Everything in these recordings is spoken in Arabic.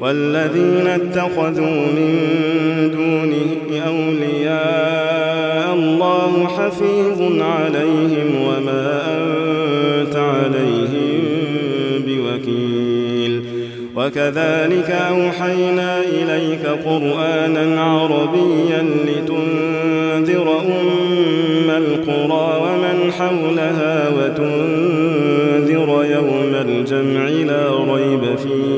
والذين اتخذوا من دونه أولياء الله حفيظ عليهم وما أنت عليهم بوكيل. وكذلك أوحينا إليك قرآنا عربيا لتنذر أم القرى ومن حولها وتنذر يوم الجمع لا ريب فيه.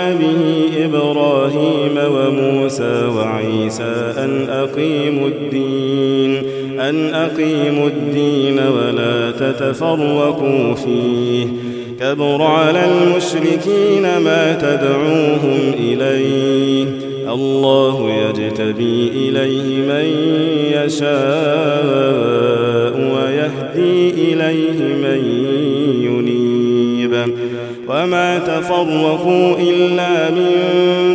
إبراهيم وموسى وعيسى أن أقيموا الدين أن أقيموا الدين ولا تتفرقوا فيه. كبر على المشركين ما تدعوهم إليه. الله يجتبي إليه من يشاء ويهدي إليه من ينيب. وما تفرقوا إلا من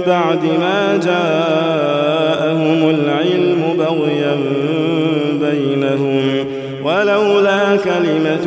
بعد ما جاءهم العلم بغيا بينهم. ولولا كلمة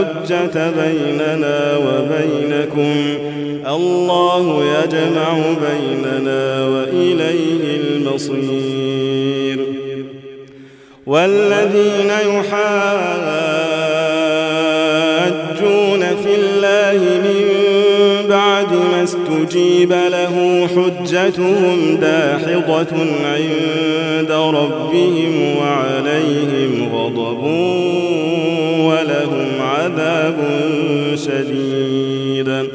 الحجة بيننا وبينكم. الله يجمع بيننا وإليه المصير. والذين يحاجون في الله من بعد ما استجيب له حجتهم داحضة عند ربهم وعليهم غضبون ولهم عذاب شديد.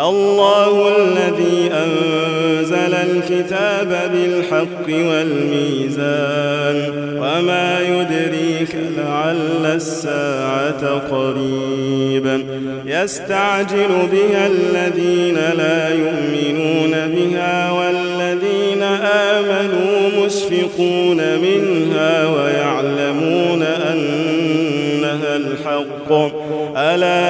الله الذي أنزل الكتاب بالحق والميزان وما يدريك لعل الساعة قريبا يستعجل بها الذين لا يؤمنون بها والذين آمنوا مشفقون منها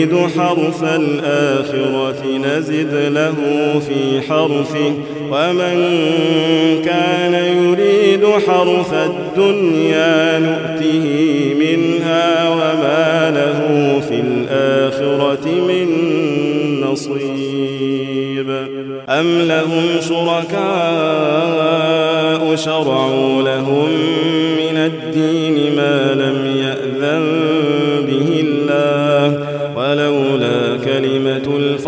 يريد حرث الآخرة نزد له في حرثه ومن كان يريد حرث الدنيا نؤته منها وما له في الآخرة من نصيب. أم لهم شركاء شرعوا لهم من الدين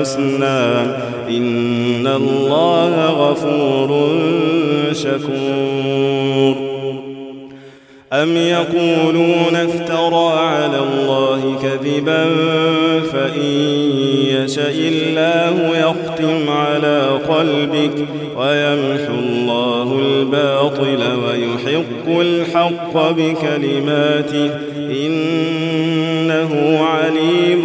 حسنا إن الله غفور شكور. أم يقولون افترى على الله كذبا فإن يشاء الله يختم على قلبك ويمحو الله الباطل ويحق الحق بكلماته. إنه عليم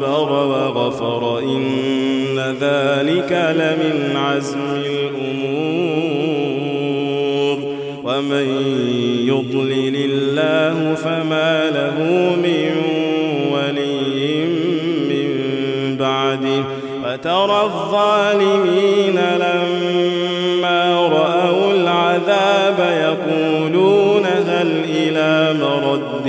صبر وغفر إن ذلك لمن عزم الأمور. ومن يضلل الله فما له من ولي من بعده. وترى الظالمين لما رأوا العذاب يقولون هل إلى مرد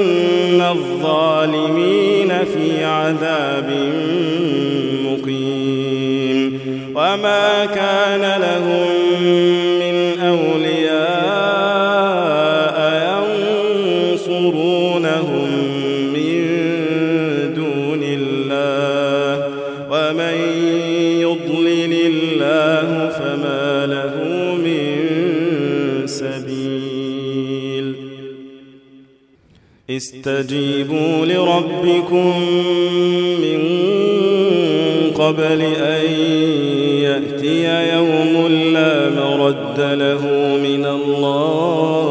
الظالمين في عذاب مقيم. وما كان لهم من أولياء ينصرونهم من دون الله. ومن يضلل الله فما له استجيبوا لربكم من قبل أن يأتي يوم لا مرد له من الله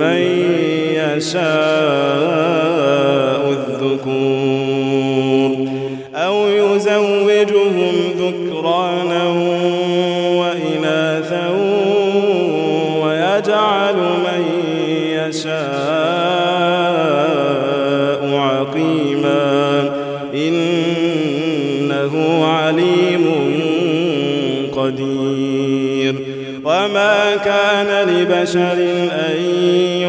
لمن يشاء الذكور أو يزوجهم ذكرانا وإناثا ويجعل من يشاء عقيما إنه عليم قدير. وما كان لبشر أن